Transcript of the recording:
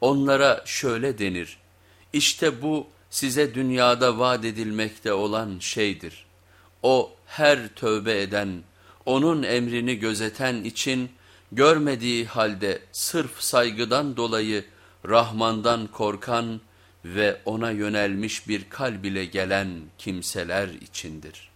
Onlara şöyle denir, işte bu size dünyada vaat edilmekte olan şeydir. O her tövbe eden, onun emrini gözeten için görmediği halde sırf saygıdan dolayı Rahman'dan korkan ve ona yönelmiş bir kalb ile gelen kimseler içindir.